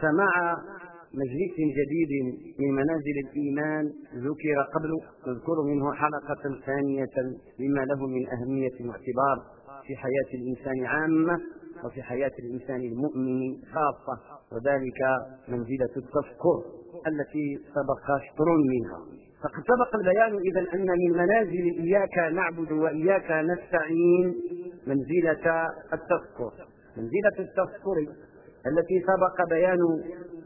فمع مجلس جديد من منازل الإيمان ذكر قبل نذكر منه حلقة ثانية بما له من أهمية واعتبار في حياة الإنسان عامة وفي حياة الإنسان المؤمن خاصة وذلك منزلة التفكر التي سبق شطر منها. فقد سبق البيان إذا أن من منازل إياك نعبد وإياك نستعين منزلة التفكر منزلة التفكر التي سبق بيان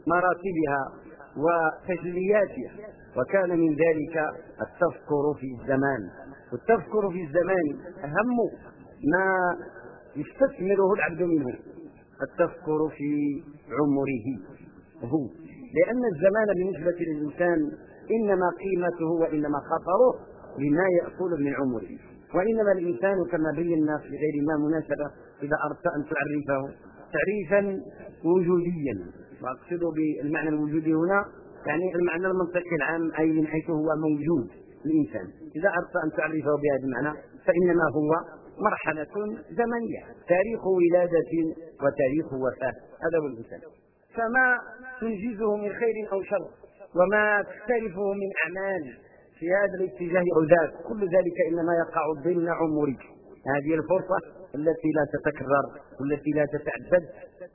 مراتبها وتجلياتها وكان من ذلك التفكر في الزمان. والتفكر في الزمان أهم ما يستثمره العبد منه التفكر في عمره هو. لأن الزمان بالنسبة للإنسان إنما قيمته وإنما خطره لما يأكل من عمره. وإنما الإنسان كما بينا في غير ما مناسبة إذا أردت أن تعرفه. تعريفا وجوديا. واقصد بالمعنى الوجودي هنا يعني المعنى المنطقي العام أي من حيث هو موجود الانسان إذا أردت أن تعرفه بهذا المعنى فإنما هو مرحلة زمنية. تاريخ ولادة وتاريخ وفاة. هذا هو الانسان فما تنجزه من خير أو شر وما تختلفه من أعمال في هذا الاتجاه أو ذاك كل ذلك إنما يقع ضمن عمرك. هذه الفرصة التي لا تتكرر والتي لا تتعدد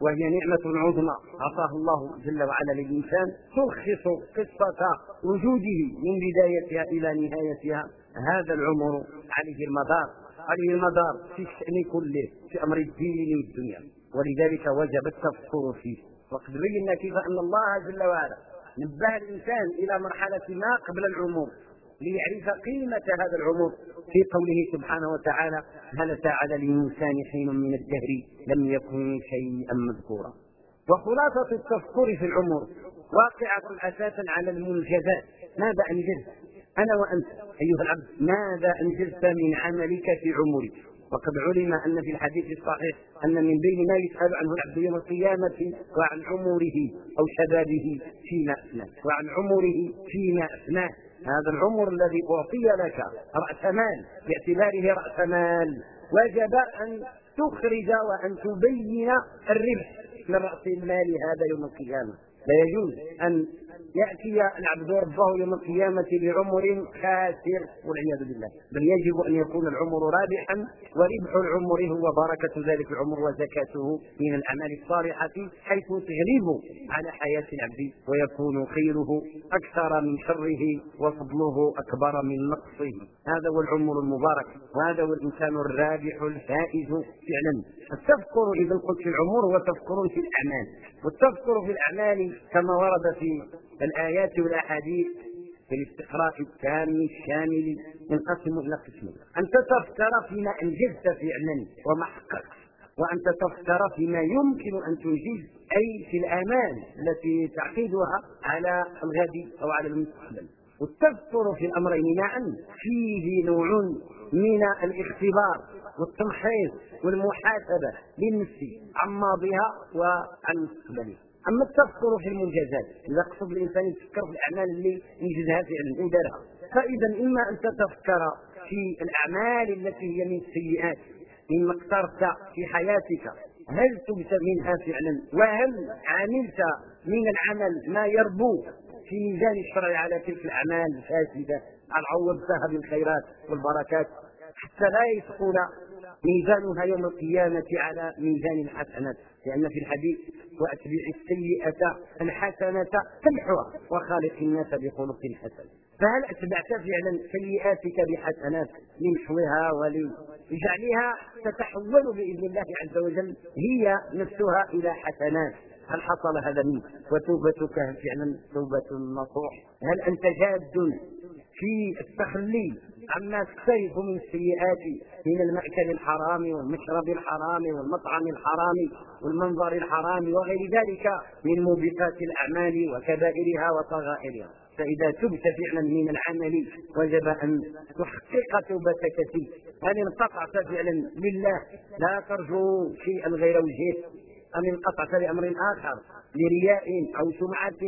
وهي نعمة عظمى. أعطاه الله جل وعلا للإنسان. تلخص قصة وجوده من بدايتها إلى نهايتها. هذا العمر عليه المدار. عليه المدار في الشأن كله في أمر الدين والدنيا. ولذلك وجب التفكر فيه. وقد بينا كيف أن الله جل وعلا نبه الإنسان إلى مرحلة ما قبل العمر. ليعرف قيمة هذا العمر. في قوله سبحانه وتعالى هل أتى على الإنسان حين من الدهر لم يكن شيئا مذكورا. وخلاصة التفكر في العمر واقعة أساسا على المنجزات. ماذا أنجزت؟ أنا وأنت أيها العبد ماذا أنجزت من عملك في عمرك؟ وقد علم أن في الحديث الصحيح أن من بين ما يسأل عنه العبد يوم القيامة وعن عمره أو شبابه فيما أفناه وعن عمره فيما أفناه هذا العمر الذي أعطي لك رأس مال باعتباره رأس مال. وجب أن تخرج وأن تبين الربح من رأس المال هذا يوم القيامة. لا يجوز أن يأتي العبد ربه يوم القيامة بعمر خاسر والعياذ بالله. بل يجب أن يكون العمر رابحا وربح العمر هو بركة ذلك العمر وزكاته من الأعمال الصالحة حيث تغلب على حياة العبد ويكون خيره أكثر من شره وفضله أكبر من نقصه. هذا هو العمر المبارك وهذا هو الإنسان الرابح الفائز فعلا. التفكر إذا قلت العمر هو تفكر في الأعمال. والتفكر في الأعمال كما ورد في الآيات والأحاديث في الاستقراء التام الشامل ينقسم إلى قسمين. أن تتفكر فيما أنجزت فعلا وما حققت وأن تتفكر فيما يمكن أن تنجز أي في الآمال التي تعقيدها على الغد أو على المستقبل. والتفكر في الأمرين معا فيه نوع من الاختبار والتمحيص والمحاسبة للنفس عن ماضيها وعن مستقبلها. أما التفكر في المنجزات. إذا قصد الإنسان يتفكر في الأعمال اللي ينجزها فعلا ودارها فإذا إما أن تتفكر في الأعمال التي هي من السيئات مما اقترفت في حياتك هل تبت منها فعلا؟ وهل عملت من العمل ما يربو في ميزان الشرع على تلك الأعمال الفاسدة هل عوضتها بالخيرات والبركات حتى لا يثقل ميزانها يوم القيامة على ميزان الحسنات؟ لأن في الحديث وأتبع السيئة الحسنة تمحوها وخالق الناس بخلق حسن. فهل أتبعت فعلا سيئاتك بحسنات لمحوها ولجعلها تتحول بإذن الله عز وجل؟ هي نفسها إلى حسنات. هل حصل هذا منك؟ وتوبتك فعلا توبة نصوح. هل أنت جاد؟ في التخلي عما تقترف من السيئات من المأكل الحرام والمشرب الحرام والمطعم الحرام والمنظر الحرام وغير ذلك من موبقات الأعمال وكبائرها وصغائرها فإذا تبت فعلا من العمل وجب أن تحقق توبتك فيه. هل انقطعت فعلا؟ لله. لا ترجو شيئا غير وجهه. أم انقطعت لأمر آخر لرياء أو سمعة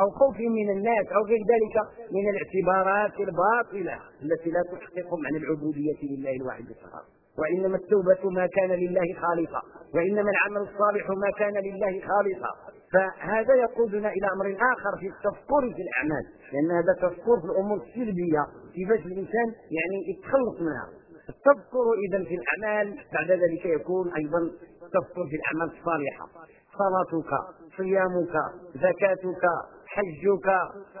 أو خوف من الناس أو غير ذلك من الاعتبارات الباطلة التي لا تحقق معنى العبودية لله الواحد القهار وإنما التوبة ما كان لله خالصا وإنما العمل الصالح ما كان لله خالصا. فهذا يقودنا إلى أمر آخر في التفكر في الأعمال لأن هذا تفكر في الأمور السلبية كيفاش الإنسان يعني يتخلص منها. التفكر إذا في الأعمال بعد ذلك يكون أيضا تفكر في الأعمال الصالحة. صلاتك صيامك زكاتك حجك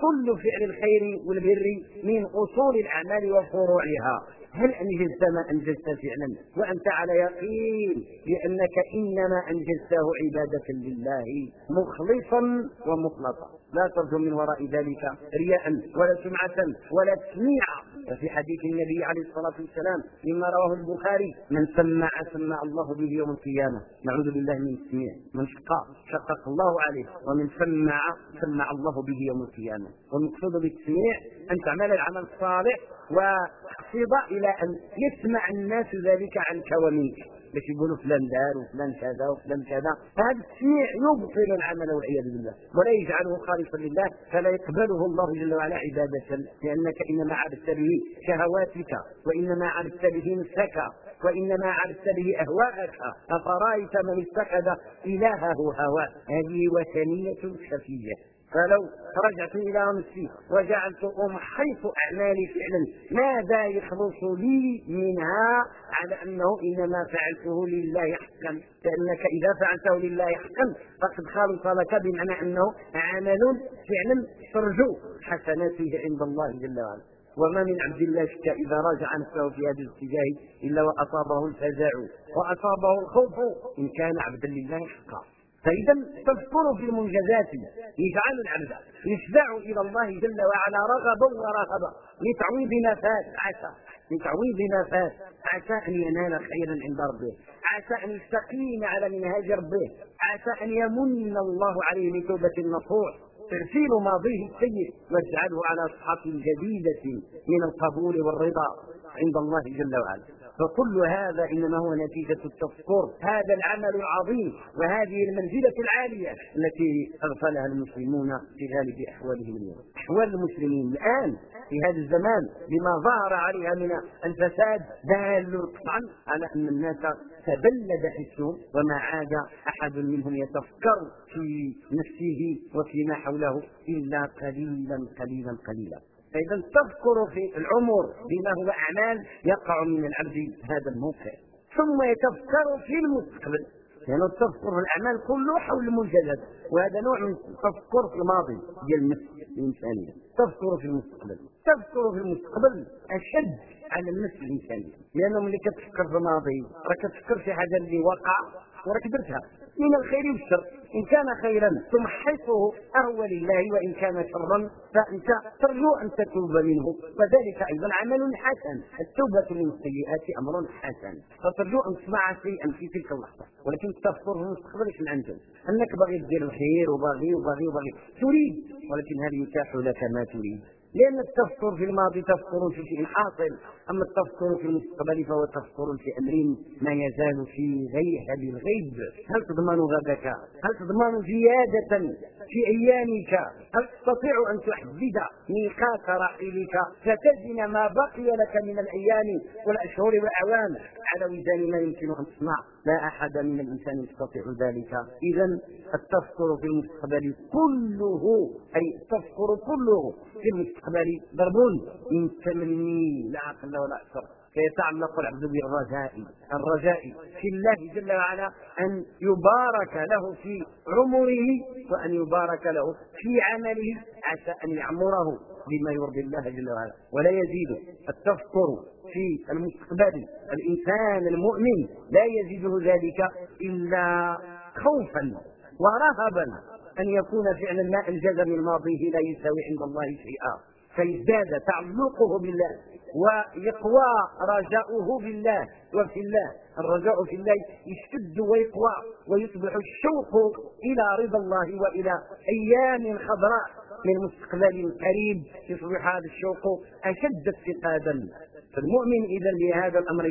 كل فعل الخير والبر من أصول الأعمال وفروعها. هل أنجزت ما أنجزت فعلا؟ وأنت على يقين بأنك إنما أنجزته عبادة لله مخلصا ومخلصا. لا ترجو من وراء ذلك رياء ولا سمعة ولا تسميعا وفي حديث النبي عليه الصلاة والسلام مما رواه البخاري من سمع سمع الله به يوم القيامة. نعوذ بالله من التسميع من شقى شقق الله عليه. ومن سمع سمع الله به يوم القيامة. والمقصود بالتسميع أن تعمل العمل الصالح وتقصد إلى أن يسمع الناس ذلك عنك ومنك. باش يقولوا فلان دار وفلان كذا وفلان كذا؟ فهذا التسميع يبطل العمل والعياذ بالله. ولا يجعله خالصا لله فلا يقبله الله جل وعلا عبادة. لأنك إنما عبدت به شهواتك وإنما عبدت به نفسك وإنما عبدت به أهواءك. أفرأيت من اتخذ إلهه هواه؟ هذه وثنية خفية فلو رجعت إلى نفسي وجعلت امحيص أعمالي فعلا ماذا يخلص لي منها على أنه إنما فعلته لله حقا لأنك إذا فعلته لله حقا فقد خالص لك بمعنى أنه عمل فعلا ترجو حسناته عند الله جل وعلا. وما من عبد الله شك إذا راجع نفسه في هذا الاتجاه إلا وأصابه الفزع وأصابه الخوف إن كان عبدا لله حقا. فإذا تذكر في المنجزات يجعل العبد يشبع إلى الله جل وعلا رغبا ورهبا لتعويض نفاس عسى لتعويض نفاس عسى أن ينال خيرا عند ربه. عسى أن يستقيم على منهاج ربه. عسى أن يمن الله عليه بتوبة النصوح. ترسيل ماضيه السيء واجعله على صحة جديدة من القبول والرضا عند الله جل وعلا. فكل هذا إنما هو نتيجة التفكر. هذا العمل العظيم وهذه المنزلة العالية التي أغفلها المسلمون في غالب أحوالهم اليوم. أحوال المسلمين الآن في هذا الزمان بما ظهر عليها من الفساد دال قطعا على أن الناس تبلد حسهم وما عاد أحد منهم يتفكر في نفسه وفيما حوله إلا قليلا قليلا قليلا. فإذا تذكر في العمر بما هو أعمال يقع من العبد هذا الموقع. ثم يتفكر في المستقبل. لأنه يعني تذكر الأعمال كله حول المنجزات. وهذا نوع من التفكر في الماضي ديال النفس الإنسانية. تفكر في المستقبل. تفكر في المستقبل أشد على النفس الإنسانية. لأنه ملي كتفكر في الماضي راك كتفكر في حاجة اللي وقع وراك درتها. من الخير والشر إن كان خيرا تمحصه أهو لله وإن كان شرا فأنت ترجو أن تتوب منه. وذلك أيضا عمل حسن. التوبة من السيئات أمر حسن. فترجو أن تسمع شيئا في تلك اللحظة. ولكن تذكر في المستقبل من عنده. أنك باغي دير الخير وباغي وباغي وباغي تريد. ولكن هل يتاح لك ما تريد. لأن التفكر في الماضي تفكر في شيء حاصل. أما التفكر في المستقبل فهو تفكر في أمر ما يزال في غيحة الغيب. هل تضمن غدك هل تضمن زيادة في أيامك؟ هل تستطيع أن تحدد ميقات رحيلك فتزن ما بقي لك من الأيام والأشهر والأعوام. على وزان ما يمكن أن تصنع. لا أحد من الإنسان يستطيع ذلك. إذا التفكر في المستقبل كله أي التفكر كله في المستقبل ضرب من تمني لا عقل ولا أكثر. فيتعلق العبد بالرجاء الرجاء في الله جل وعلا أن يبارك له في عمره وأن يبارك له في عمله عسى أن يعمره بما يرضي الله جل وعلا. ولا يزيد التفكر في المستقبل. الإنسان المؤمن لا يزيده ذلك إلا خوفا ورهبا. أن يكون فعلا ما أنجز من ماضيه لا يساوي عند الله شيئا. فيزداد تعلقه بالله. ويقوى رجاؤه بالله وفي الله. الرجاء في الله يشتد ويقوى ويصبح الشوق إلى رضا الله وإلى أيام خضراء من مستقبل قريب يصبح هذا الشوق أشد افتقادا. فالمؤمن إذا بهذا الأمر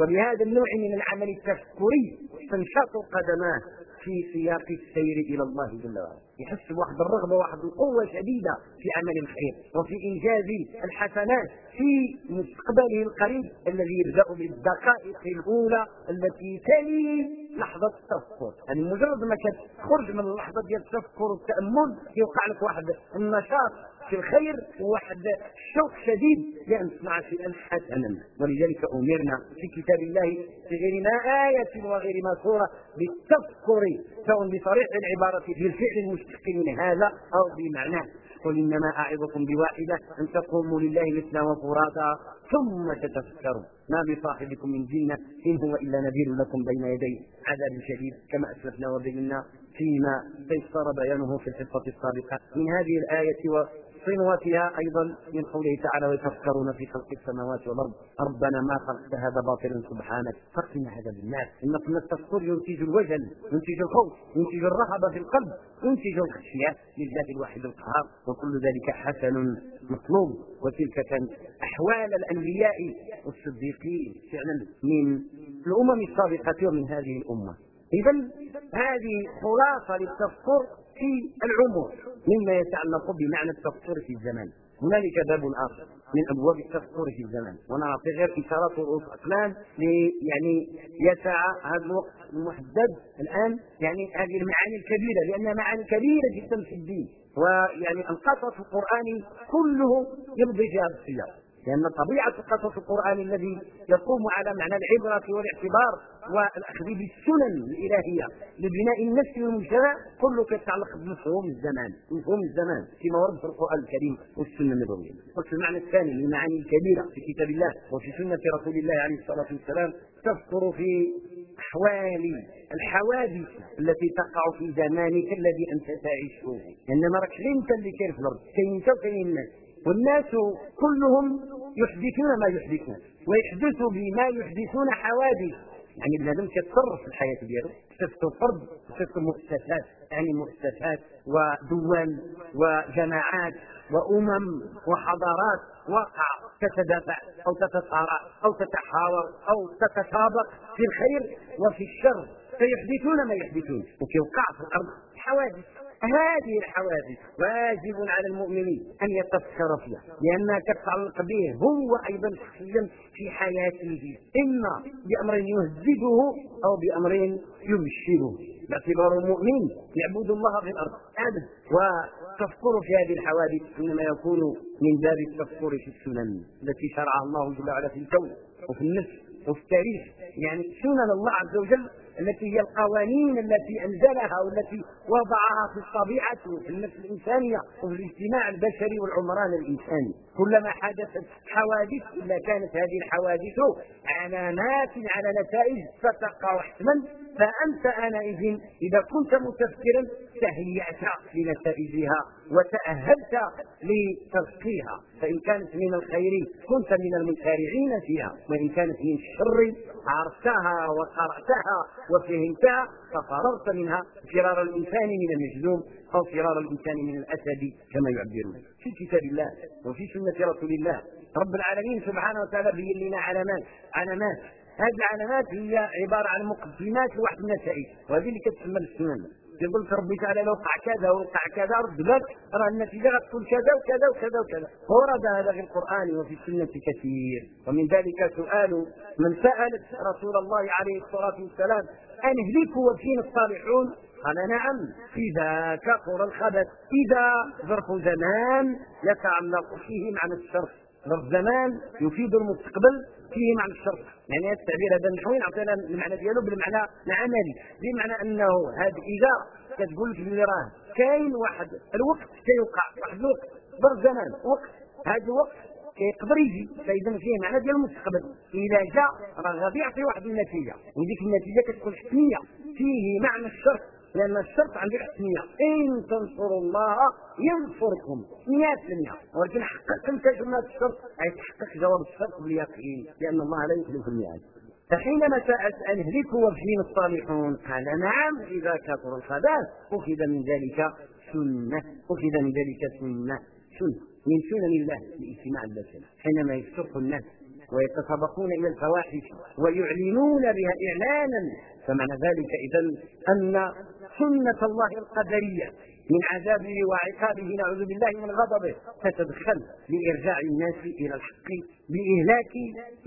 وبهذا النوع من العمل التفكري تنشط قدماه. في سياق السير إلى الله جل وعلا. يحس بواحد الرغبة واحد القوة شديده في عمل الخير وفي إنجاز الحسنات في مستقبله القريب الذي يبدأ بالدقائق الأولى التي تلي لحظة التفكر. يعني مجرد ما كتخرج من اللحظة ديال التفكر والتأمل يوقع لك واحد النشاط في الخير وواحد الشوق شديد لأن تصنع شيئا حسنا ولذلك أمرنا في كتاب الله في غير ما آية وغير ما سورة بالتفكر سواء بصريح العبارة بالفعل المشتق من هذا أو بمعناه قل إنما أعظكم بواحدة أن تقوموا لله مثل وفرادا ثم تتفكروا ما بصاحبكم من جنة إن هو إلا نذير لكم بين يدي عذاب شديد كما أسلفنا وبينا فيما تيسر بيانه في الحصة السابقة من هذه الآية صنوتها أيضا من قوله تعالى ويتفكرون في خلق السماوات والأرض ربنا ما خلقت هذا باطلا سبحانك فاقنا هذا بالناس قلنا التفكر ينتج الوجل ينتج الخوف ينتج الرهبه في القلب ينتج الخشيه لله الواحد القهار وكل ذلك حسن مطلوب. وتلك كانت أحوال الأنبياء والصديقين فعلا من الأمم السابقة ومن هذه الأمة. اذا هذه خلاصة للتفكر في العموم مما يتعلق بمعنى التفكر في الزمان. هنالك باب آخر من أبواب التفكر في الزمان. ونعطي غير اشارات رؤوس اقلام يعني يسع هذا الوقت المحدد الآن يعني هذه المعاني الكبيرة لأنها معاني كبيرة جدا في الدين. ويعني القصص القراني كله يمضي في هذا السياق. لأن طبيعة قصص القرآن الذي يقوم على معنى العبرة والاعتبار والأخذ بالسنن الإلهية لبناء النفس والمجتمع كله يتعلق بمفهوم الزمان مفهوم الزمان فيما ورد في القرآن الكريم والسنة النبوية. قلت المعنى الثاني من المعاني الكبيرة في كتاب الله وفي سنة رسول الله عليه الصلاة والسلام تذكر في أحوال الحوادث التي تقع في زمانك الذي أنت تعيشه. لأن ما راكش أنت اللي كاين في الأرض؟ كاين انت وكاين الناس؟ والناس كلهم يحدثون ما يحدثون ويحدث بما يحدثون حوادث. يعني بنادم كيتصرف في الحياة ديالو صفته فرد صفته مؤسسات يعني مؤسسات ودول وجماعات وأمم وحضارات واقع تتدافع أو تتصارع أو تتحاور أو تتسابق في الخير وفي الشر. فيحدثون ما يحدثون وكيوقع في الأرض حوادث. هذه الحوادث واجب على المؤمنين أن يتفكر فيها لانها تتعلق به هو أيضا شخصيا في حياته إما بأمر يهزده أو بأمر يبشره باعتبار المؤمن يعبد الله في الأرض ابدا. والتفكر في هذه الحوادث إنما يكون من باب التفكر في السنن التي شرعها الله جل وعلا في الكون وفي النفس وفي التاريخ. يعني سنن الله عز وجل التي هي القوانين التي أنزلها والتي وضعها في الطبيعة وفي النفس الإنسانية وفي الاجتماع البشري والعمران الإنساني. كلما حدثت حوادث الا كانت هذه الحوادث علامات على نتائج ستقع حتما. فأنت آنئذ إذا كنت متفكرا تهيأت لنتائجها وتأهلت لتزكيها فإن كانت من الخير كنت من المسارعين فيها. وإن كانت من الشر عرفتها وقرأتها وفهمتها ففررت منها فرار الإنسان من المجذوم أو فرار الإنسان من الأسد كما يعبرون. في كتاب الله وفي سنة رسول الله. رب العالمين سبحانه وتعالى بين لنا علامات. علامات. هذه العلامات هي عبارة عن مقدمات لواحد النتائج. وهذه اللي كتسمى السنن. لك ربي تعالى لو وقع كذا ووقع كذا رد بالك راه النتيجة غتكون كذا وكذا وكذا وكذا. ورد هذا في القرآن وفي السنة كثير. ومن ذلك سؤال من سألت رسول الله عليه الصلاة والسلام أن اهلكوا وفينا الصالحون؟ قال نعم. إذا كثر الخبث إذا ظرف زمان يتعلق فيه معنى الشرط ظرف زمان يفيد المستقبل فيه معنى الشرط. يعني هذا التعبير هذا النحوي نعطينا المعنى ديالو بالمعنى العملي. بمعنى أنه هذا اذا كتقول لك بلي راه كاين واحد الوقت كيوقع واحد الوقت ظرف زمان وقت هذا الوقت كيقدر يجي فإذا فيه معنى ديال المستقبل. إذا جاء راه غادي يعطي واحد النتيجة. وديك النتيجة كتكون حتميه فيه معنى الشرط. لأن الشرط عندك حتميه إن تنصروا الله ينصركم. 100% ولكن حقق انت جمله الشرط؟ أي تحقق جواب الشرط باليقين. لأن الله لا يخلف الميعاد. فحينما سألت أن اهلكوا وفيهم الصالحون قال نعم إذا كثر الخباث أخذ من ذلك سنة. أخذ من ذلك سنة. سنة. من سنن الله لاجتماع البشر. حينما يفتح الناس ويتسابقون إلى الفواحش ويعلنون بها إعلانا. فمعنى ذلك اذا أن سنة الله القدرية من عذابه وعقابه نعوذ بالله من غضبه. تتدخل لإرجاع الناس إلى الحق بإهلاك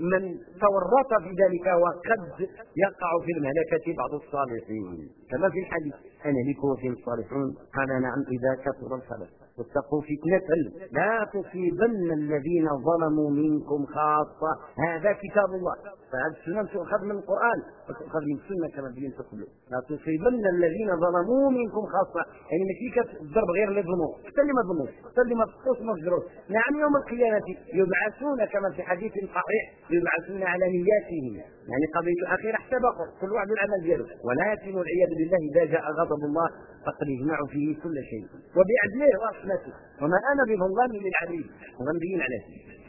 من تورط في ذلك وقد يقع في المهلكة بعض الصالحين. كما في الحديث أنا لك وفيهم الصالحون قال نعم إذا كثر الخبث واتقوا فتنة لا تصيبن الذين ظلموا منكم خاصة. هذا كتاب الله. فهذه السنة تؤخذ من القرآن وتؤخذ من السنة كما بينت كله لا تصيبن الذين ظلموا منكم خاصة. يعني ماشي كتضرب غير اللي ظلموا. حتى اللي ما ظلموا حتى اللي ما تقوش ما تجروش نعم يوم القيامة يبعثون كما في حديث صحيح يبعثون على نياتهم. يعني قضية الأخيرة احتبقوا كل واحد العمل دياله. ولكن والعياذ بالله إذا جاء غضب الله فقد يجمع فيه كل شيء. وبعدله ورحمته وما أنا بظلام للعبيد وغنبين عليه.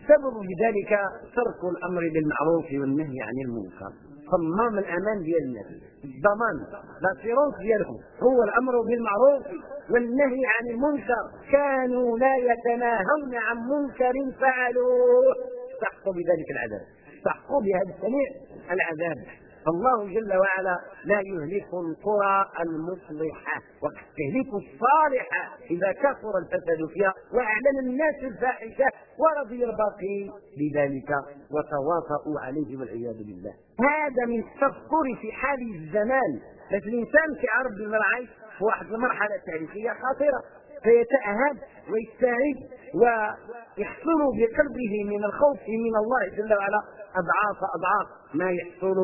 سبب لذلك ترك الأمر بالمعروف والنهي عن المنكر. صمام الأمان ديال الناس الضمان لاسيرونس ديالهم هو الأمر بالمعروف والنهي عن المنكر. كانوا لا يتناهون عن منكر فعلوه. استحقوا بذلك العذاب. استحقوا بهذا السميع العذاب. فالله جل وعلا لا يهلك القرى المصلحة وقد تهلك الصالحة إذا كثر الفساد فيها وأعلن الناس الفاحشة ورضي الباقي بذلك وتواطؤوا عليه والعياذ بالله. هذا من التفكر في حال الزمان. لكن الإنسان كيعرف بالمرعي في واحد المرحلة تاريخية خطيرة. فيتأهب ويستعد ويحصل بقلبه من الخوف من الله جل وعلا أضعاف أضعاف ما يحصل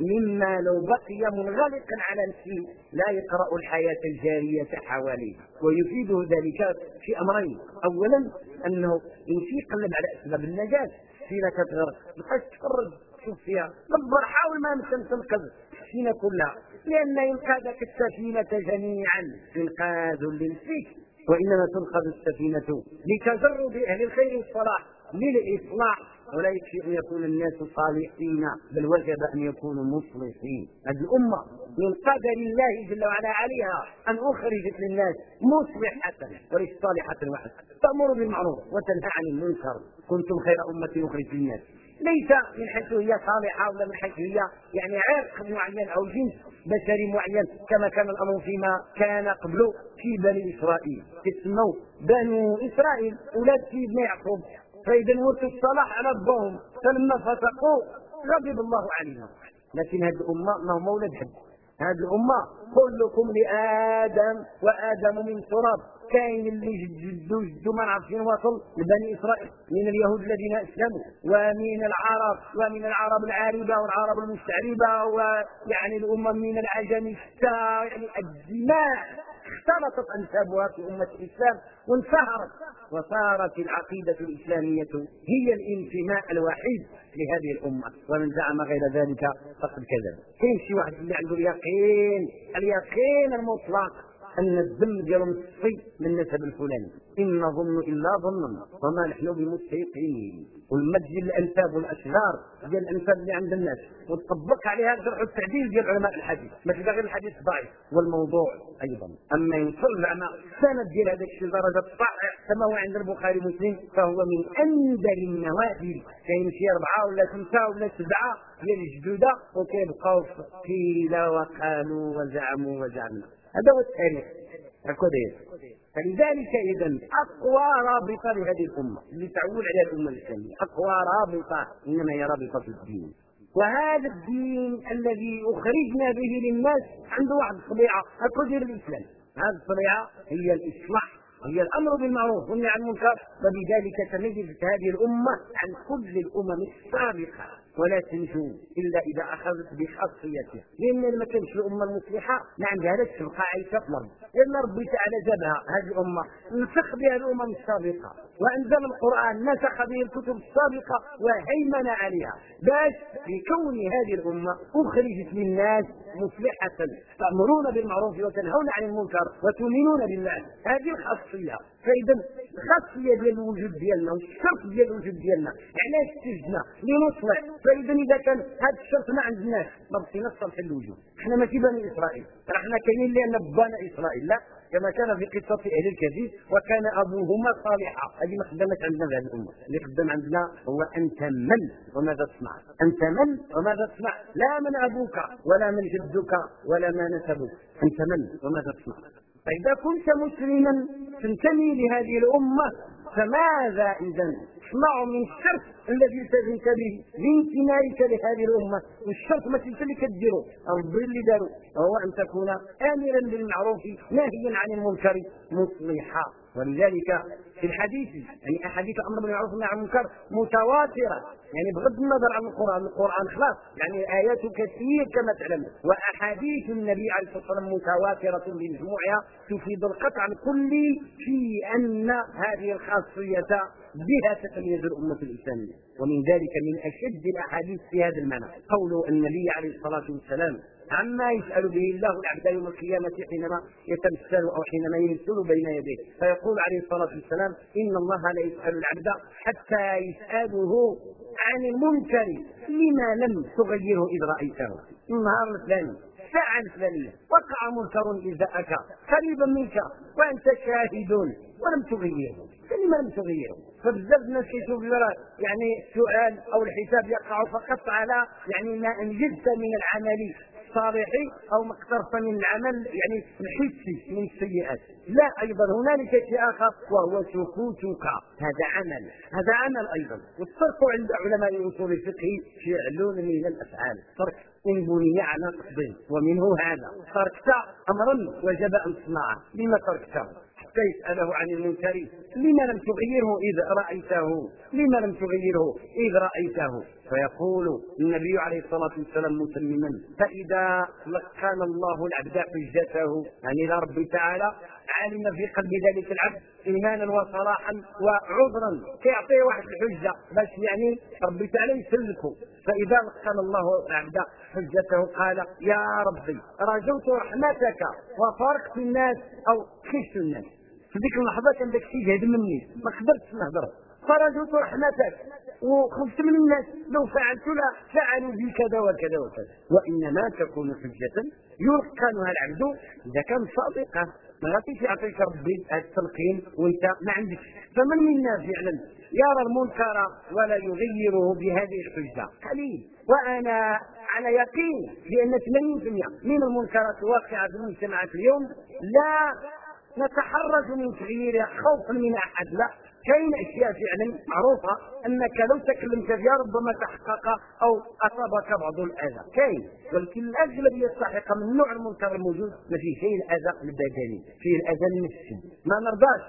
مما لو بقي منغلقا على نفسه لا يقرأ الحياة الجارية حواليه. ويفيده ذلك في أمرين. اولا أنه يمشي يقلب على أسباب النجاة فينا كتغرق بقاش تفرج. شوف فيها. دبر. حاول ما يمكن تنقذ السفينه كلها. لأن إنقاذك السفينة جميعا. إنقاذ لنفسك وإنما تنقذ السفينة لتجرد أهل الخير والصلاح للإصلاح. ولا يكفي ان يكون الناس صالحين بل وجب أن يكونوا مصلحين. هذه الأمة من قدر الله جل وعلا عليها أن أخرجت للناس مصلحة وليس صالحة وحده تأمر بالمعروف وتنهى عن المنكر. كنتم خير أمة أخرجت للناس. ليس من حيث هي صالحة ولا من حيث هي يعني عرق معين أو جنس بشري معين كما كان الأمر فيما كان قبل في بني إسرائيل. اسموا بنو إسرائيل. أولاد سيدنا يعقوب. فإذا الصلاح على ربهم فلما فسقوا. غضب الله عليهم. لكن هذه الأمة ما هو مولد حد. هذه الأمة كلكم لآدم وآدم من تراب. كاين اللي جدوا جدوا ما نعرف فين وصل لبني إسرائيل. من اليهود الذين أسلموا. ومن العرب ومن العرب العاربة والعرب المستعربة. ويعني الامم من العجم حتى يعني الدماء. اختلطت انسابها في امة الاسلام وانصهرت وصارت العقيدة الاسلامية هي الانتماء الوحيد لهذه الامة. ومن زعم غير ذلك فقد كذب. كاين شي واحد اللي عنده اليقين اليقين المطلق أن الذم ديالهم مصفي من النسب الفلاني. ان نظن إلا ظنا وما نحن بمستيقنين. والمد الانساب والاشجار ديال الانساب اللي عند الناس. وتطبق عليها الجرح والتعديل ديال علماء الحديث. ماشي غير الحديث ضعيف. والموضوع أيضا. أما يوصل زعما السند ديال هذاك الشيء درجه صحيح كما هو عند البخاري ومسلم فهو من اندر النوادر. كاين شي أربعة ولا خمسة ولا سبعة ديال الجدودة وكيبقاو قيل وقالوا وزعموا وزعمنا. هذا هو التاريخ. هكذا فلذلك اذا أقوى رابطة لهذه الأمة اللي تعول عليها الأمة الإسلامية أقوى رابطة إنما هي رابطة الدين. وهذا الدين الذي أخرجنا به للناس عنده واحد الطبيعة هكذا الاسلام هذه الطبيعة هي الإصلاح هي الأمر بالمعروف والنهي عن المنكر وبذلك تميزت هذه الأمة عن كل الأمم السابقة. ولا تنجو إلا إذا أخذت بخاصيتها لأن ما كانش الأمة المصلحة ما عندها لا تبقى عايشه في الأرض. لأن ربي تعالى جابها هذه الأمة. نسخ بها الأمم السابقة. وانزل القرآن نسخ به الكتب السابقة وهيمن عليها. باش لكون هذه الأمة أخرجت للناس مصلحة. تأمرون بالمعروف وتنهون عن المنكر وتؤمنون بالله. هذه الخاصية. فإذا الخاصية ديال الوجود ديالنا والشرط ديال الوجود ديالنا. علاش تجنا لنصلح. فإذا إذا كان هذا الشرط ما عند الناس ما بقيناش صالحين الوجود. إحنا ماشي بني إسرائيل. إحنا كاينين لأن بني إسرائيل. لا. كما كان في قصة أهل الكهف وكان أبوهما صالحا. هذه ما خدمت عندنا في هذه الأمة. اللي خدم عندنا هو أنت من؟ وماذا تصنع؟ أنت من؟ وماذا تصنع؟ لا من أبوك ولا من جدك ولا ما نسبك. أنت من؟ وماذا تصنع؟ فإذا كنت مسلما تنتمي لهذه الأمة. فماذا اذا تصنع من الشرط الذي التزمت به لانتمائك لهذه الأمة والشرط ما تنسى اللي كديرو اللي داروا وهو أن تكون امرا بالمعروف ناهيا عن المنكر مصلحا. ولذلك في الحديث. يعني أحاديث الأمر بالمعروف والنهي عن المنكر متواترة. يعني بغض النظر عن القرآن. القرآن خلاص. يعني آيات كثير كما تعلم. وأحاديث النبي عليه الصلاة والسلام متواترة بمجموعها تفيد القطع الكلي في أن هذه الخاصية بها تتميز الأمة الإسلامية. ومن ذلك من أشد الأحاديث في هذا المعنى. قول النبي عليه الصلاة والسلام عما يسأل به الله العبد يوم القيامة حينما يتمثل أو حينما يمثل بين يديه. فيقول عليه الصلاة والسلام إن الله لا يسأل العبد حتى يسأله عن المنكر لما لم تغيره إذ رأيته. النهار الفلاني الساعة الفلانية وقع منكر إزاءك قريبا منك وأنت شاهد ولم تغيره. فلما لم تغيره؟ فبزاف الناس كيشوف يعني السؤال أو الحساب يقع فقط على يعني ما أنجزت من العمل الصالح أو ما اقترف من العمل يعني الحسي من السيئات. لا أيضا هنالك شيء آخر وهو سكوتك هذا عمل هذا عمل أيضا. والترك عند علماء أصول الفقه فعل من الأفعال. ترك إن بني على قصد ومنه هذا. تركت امرا وجب أن تصنعه لما تركته حتى يسأله عن المنكر؟ لما لم تغيره إذ رأيته؟ لما لم تغيره إذ رأيته؟ فيقول النبي عليه الصلاة والسلام متمما فإذا لقن الله العبد حجته يعني إلى ربي تعالى علم في قلب ذلك العبد إيمانا وصلاحا وعذرا كيعطيه واحد الحجة باش يعني ربي تعالى يسلكه. فإذا لقن الله العبد حجته قال يا ربي رجوت رحمتك وفرقت الناس أو خشت الناس. في ديك اللحظه كان داك الشيء جهد مني. ما قدرتش نهضر. فرجوت رحمتك. وخفت من الناس. لو فعلت لا فعلوا بي كذا وكذا وكذا. وإنما تكون حجة يلقنها العبد إذا كان صادقا ما غاديش يعطيك ربي التلقين وإنت ما عندكش فمن منا فعلا؟ يرى المنكر ولا يغيره بهذه الحجة. قليل. وأنا على يقين بان 80% من المنكرات الواقعة في المجتمعات اليوم؟ لا. نتحرج من تغييرها خوفا من أحد. لا. كاين أشياء فعلا معروفة أنك لو تكلمت فيها ربما تحقق أو أصابك بعض الأذى. كاين ولكن الاغلبيه الساحقه من نوع المنكر الموجود ما فيه شيء الأذى البدني فيه الأذى النفسي. ما نرضاش.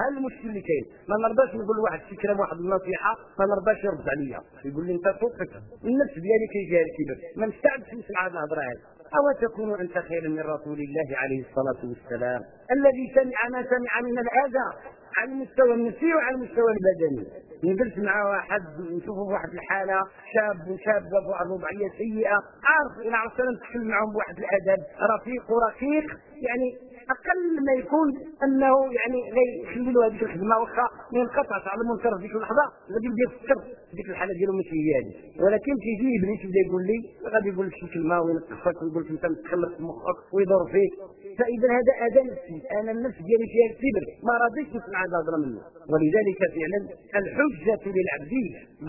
هذا المشكل اللي كاين ما نرضاش نقول شي كلام واحد النصيحة ما نرضاش يرد عليا. يقول لي أنت فوقك النفس ديالي كيجيها الكبر ما نستعدش نسمع هذه الهضرة هذه. أو تكون أنت خيرا من رسول الله عليه الصلاة والسلام. الذي سمع ما سمع من الأذى. على المستوى النفسي وعلى المستوى البدني. نجلس مع واحد نشوفه في واحد الحالة شاب وشابه في الوضعيه سيئه عارف إلى عرفت نتكلم معهم بواحد الأدب. رفيق ورقيق يعني أقل ما يكون أنه يعني يخلي له هذيك الخدمة واخا ما ينقطعش على المنكر في ديك اللحظة غادي يبدأ يفكر ديك الحالة ديالو ماشي هي هذه. ولكن كيجي ابليس يبدا يقول لي غادي يقول لك شي كلمة وينقصك ويقول لك أنت متخلف مخك ويضر فيك فإذا هذا اذى نفسي أنا النفس ديالي فيها الكبر ما راضيش نسمع هذا الهضره منه. ولذلك فعلا الحجة للعبد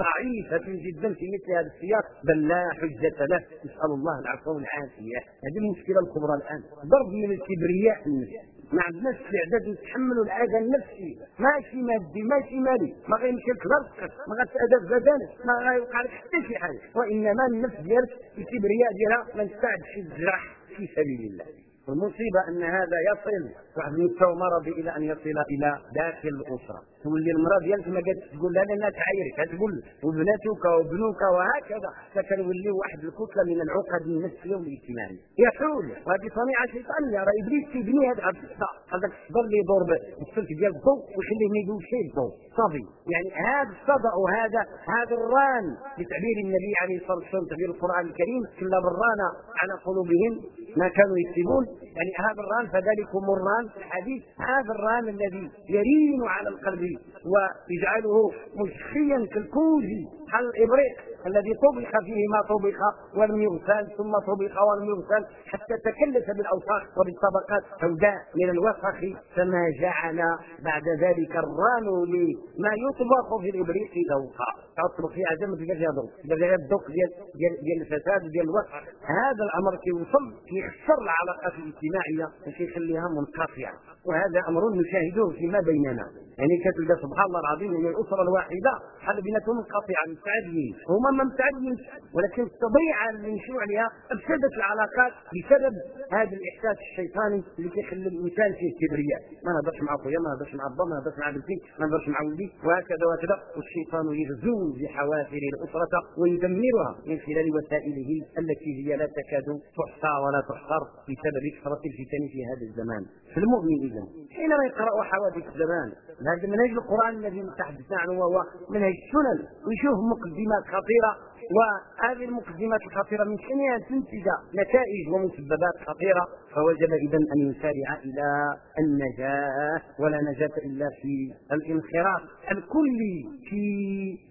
ضعيفة جدا في مثل هذا السياق. بل لا حجة له. نسأل الله العفو والعافية. هذه المشكلة الكبرى الآن. ضرب من الكبرياء النفس. ما عندناش استعداد نتحملوا الأذى النفسي. ماشي مادي ماشي مالي. ما غيمشي لك لا ما غتأذى بدنك ما غيوقع لك حتى شي حاجة. وإنما النفس ديالك الكبرياء ديالها ما تستعدش تجرح في سبيل الله. المصيبة أن هذا يصل. واحد المستوى مرضي إلى أن يصل إلى داخل الأسرة. تولي المراه ديالك ما قالت تقول لها لانها تعايرك تقول وبناتك وابنك وهكذا. فكنولي واحد الكتلة من العقد النفسية والاجتماعية. يحول. وهذه صنيعة شيطانيه راه إبليس كيبني هذا الصدى هذاك الصدى اللي يدور بالسلك ديال الضوء ويخليه ما يدور شيء. الضوء صافي. يعني هذا الصدى وهذا هذا الران بتعبير النبي عليه الصلاة والسلام. تعبير القرآن الكريم. كلا بران على قلوبهم. ما كانوا يكتبون يعني هذا الران فذلك مران الحديث هذا الران الذي يرين على القلب ويجعله مشخيا كالكوز حل الابريق الذي طبخ فيه ما طبخ ولم يغسل ثم طبخ ولم يغسل حتى تكلف بالأوساخ وبالطبقات. سوداء من الوسخ فما جعل بعد ذلك الران لما يطبخ في الإبريق ذوقا تطبخ فيها دم تلقى فيها ذوق تلقى الذوق ديال الفساد ديال الوسخ. هذا الأمر كيوصل كيخسر العلاقات الاجتماعية وكيخليها منقطعة. وهذا أمر نشاهده فيما بيننا. يعني كتلقى سبحان الله العظيم إن الأسرة الواحدة حل بيناتهم منقطعة. متعدين هما ما متعدين ولكن الطبيعه اللي نشوع عليها أفسدت العلاقات بسبب هذا الإحساس الشيطاني اللي كيخلي الإنسان فيه كبرياء. ما نهضرش مع خويا ما نهضرش مع با ما نهضرش مع بنتي ما نهضرش مع ولدي وهكذا وهكذا. والشيطان يغزو بحوافر الأسرة ويدمرها من خلال وسائله التي هي لا تكاد تحصى ولا تحصر بسبب كثره الفتن في هذا الزمان. فالمؤمن إذا حينما يقرأ حوادث الزمان هذا منهج القرآن الذي تحدثنا عنه وهو منهج السنن ويشوف مقدمات خطيرة. وهذه المقدمات الخطيرة من شأنها تنتج نتائج ومسببات خطيرة فوجب اذا أن يسارع إلى النجاة ولا نجاة إلا في الانخراط الكلي في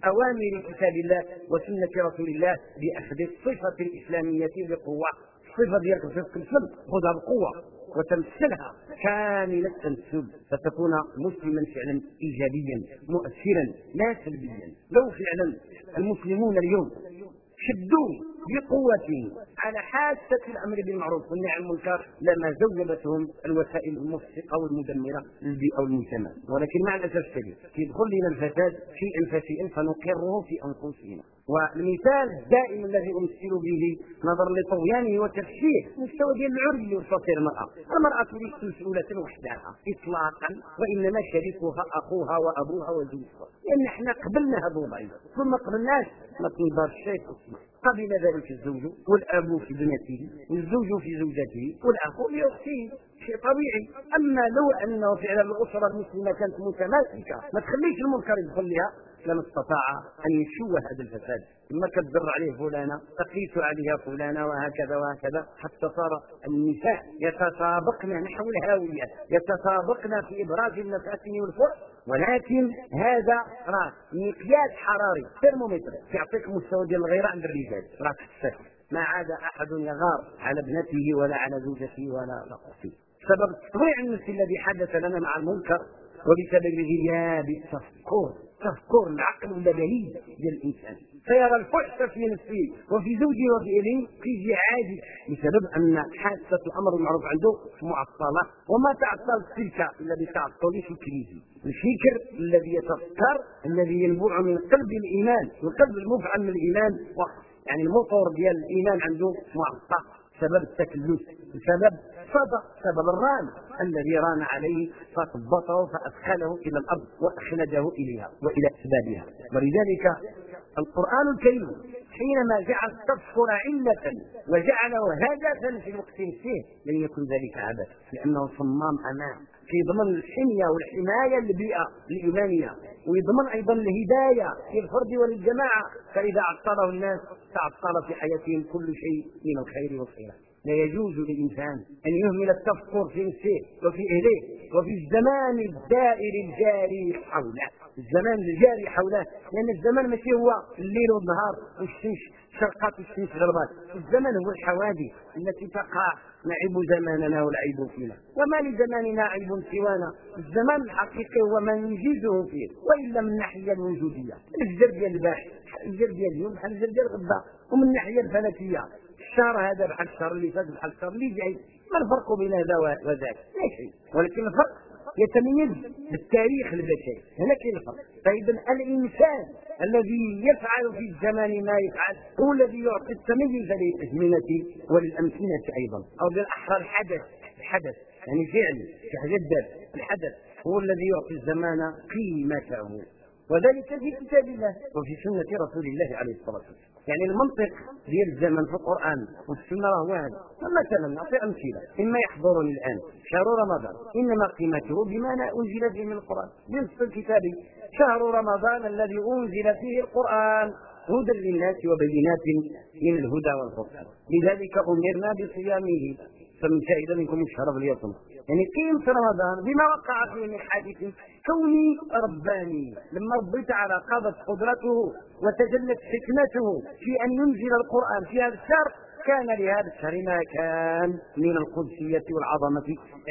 أوامر كتاب الله وسنة رسول الله بأخذ الصفة الإسلامية بقوة. الصفه ديالك في الفم خذها بقوة. وتمثلها كامل التمثل فتكون مسلما فعلا إيجابيا مؤثرا لا سلبيا. لو فعلا المسلمون اليوم شدوا بقوة على حاسة الأمر بالمعروف والنهي عن المنكر لما زوجتهم الوسائل المفسقة والمدمرة للبيئة والمجتمع ولكن مع الأسف الشديد يدخل لنا الفساد شيئا فشيئا فنقره في أنفسنا والمثال الدائم الذي أمثل به نظرا لطغيانه وتفشيه مستوى ديال العري وتصير المرأة. المرأة ليست مسؤوله وحدها اطلاقا وإنما شريكها أخوها وأبوها وزوجها. لأن إحنا قبلنا هذا الوضع. ثم قبلناش. ما تنظر الشيء قبل ذلك الزوج؟ والاب في ابنته والزوج في زوجته والأخ في أخته. شيء طبيعي. أما لو انه فعلا الأسرة المسلمة كانت متماسكة ما تخليش المنكر يدخل لها لما استطاع أن يشوه هذا الفساد. ثم كبر عليه فلانة تقيس عليها فلانة وهكذا وهكذا. حتى صار النساء يتسابقن نحو الهاوية يتسابقن في ابراز المفاتن والفرس. ولكن هذا راه مقياس حراري ترمومتر. يعطيك مستوى ديال الغيره عند الرجال. راه تحسه ما عاد أحد يغار على ابنته ولا على زوجته ولا أخته. سبب التطويع النفسي الذي حدث لنا مع المنكر وبسبب غياب التفكر تفكر العقل البدني ديال الإنسان. فيرى الفحش في نفسه وفي زوجه وفي ابنه كيجي عادي بسبب أن حاسه الأمر المعروف عنده معطلة. وما تعطل تلك الا بتعطل فكره الفكر الذي يتفكر الذي ينبع من قلب الإيمان. والقلب المفعم من الإيمان. يعني الموتور ديال الإيمان عنده معطل سبب التكلف. بسبب صدى سبب الران. الذي ران عليه فثبطه فأدخله إلى الأرض واخلده إليها وإلى أسبابها. ولذلك القرآن الكريم حينما جعل التبصر علة وجعله هدفا في الوقت فيه لن يكن ذلك عبث لأنه صمام أمان في ضمن الحمية والحماية للبيئة الإيمانية ويضمن أيضا الهداية للفرد وللجماعة فإذا عطله الناس تعطل في حياتهم كل شيء من الخير والخير لا يجوز للإنسان أن يهمل التفكر في نفسه وفي أهله وفي الزمان الدائر الجاري حوله. الزمان الجاري حوله لأن الزمان ماشي هو الليل والنهار. والشمس شرقات والشمس غربات الزمن هو الحوادث التي تقع نعيب زماننا والعيب فينا. وما لزماننا عيب سوانا. الزمان الحقيقي هو ما ننجزه فيه. والا من الناحيه الوجودية. الجر ديال البارح الجر ديال اليوم. بحال الجر ديال غدا ومن الناحية الفلكية. الشهر هذا بحال الشهر اللي فات بحال الشهر اللي جاي. ما الفرق بين هذا وذاك؟ لا شيء ولكن الفرق يتميز بالتاريخ البشري. هنا كاين الفرق فاذا الإنسان الذي يفعل في الزمان ما يفعل هو الذي يعطي التميز للأزمنة وللامكنه أيضا. أو بالأحرى الحدث. الحدث يعني فعل حاجة الحدث هو الذي يعطي الزمان قيمته. وذلك في كتاب الله وفي سنة رسول الله عليه الصلاة والسلام. يعني المنطق ديال الزمن في القرآن والسنة راه واحد مثلا نعطي أمثلة. مما يحضرني الآن شهر رمضان. إنما قيمته بما أنزل فيه من القرآن. بنص الكتاب شهر رمضان الذي أنزل فيه القرآن. هدى للناس وبينات من الهدى والفرقان. لذلك أمرنا بصيامه. فمن شهد منكم الشهر فليصم يعني في رمضان بما وقع فيه من حادث كوني رباني. لما ربي تعالى قضت قدرته وتجلت حكمته في أن ينزل القرآن في هذا الشهر كان لهذا الشهر ما كان من القدسية والعظمة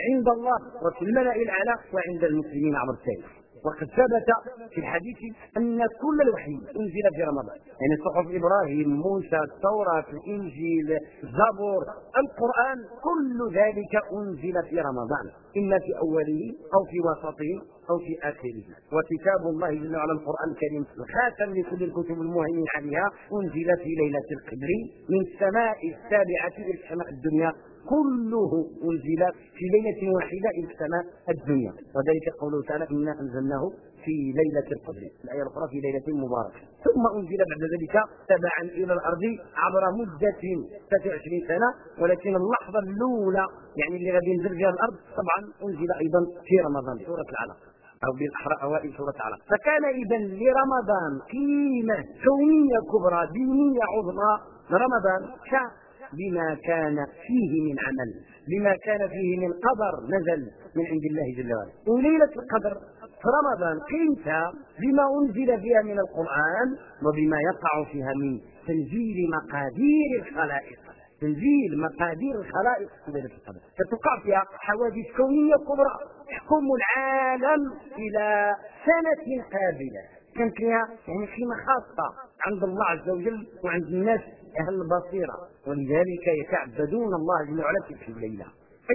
عند الله وفي الملأ الأعلى وعند المسلمين عبر التاريخ وقد ثبت في الحديث أن كل الوحي أنزل في رمضان. يعني صحف إبراهيم موسى التوراة الإنجيل الزبور القرآن كل ذلك أنزل في رمضان. إما في أوله أو في وسطه أو في آخره. وكتاب الله جل وعلا القرآن الكريم الخاتم لكل الكتب المهيمن عليها أنزل في ليلة القدر من السماء السابعة إلى السماء الدنيا. كله أنزل في ليلة واحدة إلى السماء الدنيا. وذلك قوله تعالى إنا أنزلناه في ليلة القدر. الآية الأخرى في ليلة مباركة. ثم أنزل بعد ذلك تبعا إلى الأرض عبر مدة 23 سنة ولكن اللحظة الأولى يعني اللي غادي ينزل فيها الأرض طبعا أنزل أيضا في رمضان سورة العلق أو بالاحرى أوائل سورة العلق فكان اذا لرمضان قيمة كونية كبرى دينية عظمى. رمضان شهر بما كان فيه من عمل بما كان فيه من قدر نزل من عند الله جل وعلا. وليلة القدر في رمضان قيمت بما أنزل فيها من القرآن وبما يقع فيها من تنزيل مقادير الخلائق. تنزيل مقادير الخلائق في ليلة القدر. فتقع فيها حوادث كونية كبرى تحكم العالم إلى سنة قابلة. كانت فيها يعني قيمة خاصة عند الله عز وجل وعند الناس أهل البصيرة ولذلك يتعبدون الله جل وعلا في الليلة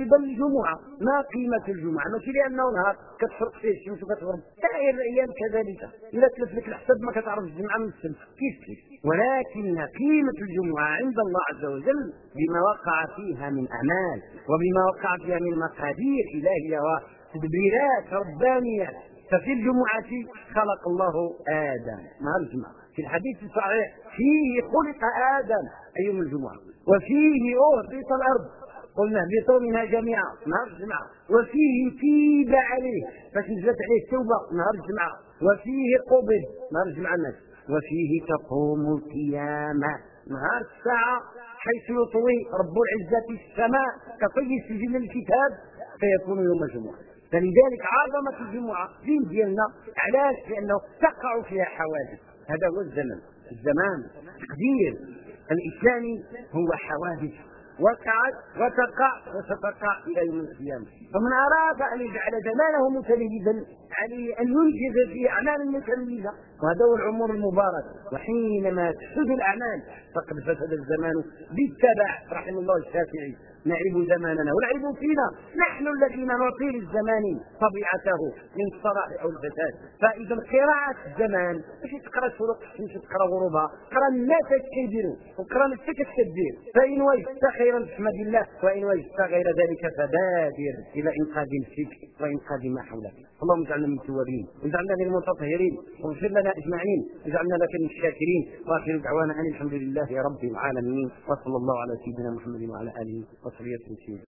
أيضا الجمعة ما قيمة الجمعة؟ ماشي لأنه نهار كتفرق فيه الشمس وكتغرب سائر الأيام كذلك. اذا تلف لك الحساب ما كتعرف الجمعة من الشمس كيف كيف؟ ولكن قيمة الجمعة عند الله عز وجل بما وقع فيها من أعمال وبما وقع فيها من مقادير إلهية وتدبيرات ربانية. ففي الجمعة خلق الله آدم. نهار الجمعة؟ في الحديث الصحيح فيه خلق آدم أي يوم الجمعه وفيه اهبط الأرض. قلنا اهبطوا منها جميعا. نهار الجمعة وفيه تيب عليه. فنزلت عليه التوبة؟ نهار الجمعة وفيه قبض نهار الجمعة الناس وفيه تقوم القيامة. نهار الساعة حيث يطوي رب العزة السماء كطي سجل الكتاب فيكون يوم الجمعة. فلذلك عظمة الجمعة دين ديالنا علاش؟ لأنه تقع فيها حوادث. هذا هو الزمن. الزمان تقدير. الإسلامي هو حوادث. وقعت وتقع وستقع إلى يوم القيامة. فمن أراد أن يجعل زمانه متميزا عليه أن ينجز في أعمال متميزه وهذا هو العمر المبارك وحينما تفسد الأعمال فقد فسد الزمان. بالتبع رحم الله الشافعي. نعيب زماننا والعيب فينا. نحن الذين نعطي للزمان طبيعته من الصلاح أو الفساد فإذا قراءة الزمان ماشي تقرأ شروق ماشي تقرأ غروبها. قرأ الناس كيديروا وقرأ نفسك كدير فإن وجدت خيرا فاحمد الله وإن وجدت غير ذلك فبادر إلى إنقاذ نفسك وإنقاذ ما حولك. اللهم اجعلنا من التوابين واجعلنا من المتطهرين واغفر لنا أجمعين واجعلنا لك من الشاكرين. وآخر دعوانا أن الحمد لله رب العالمين وصلى الله على سيدنا محمد وعلى آله وصحبه وصحبه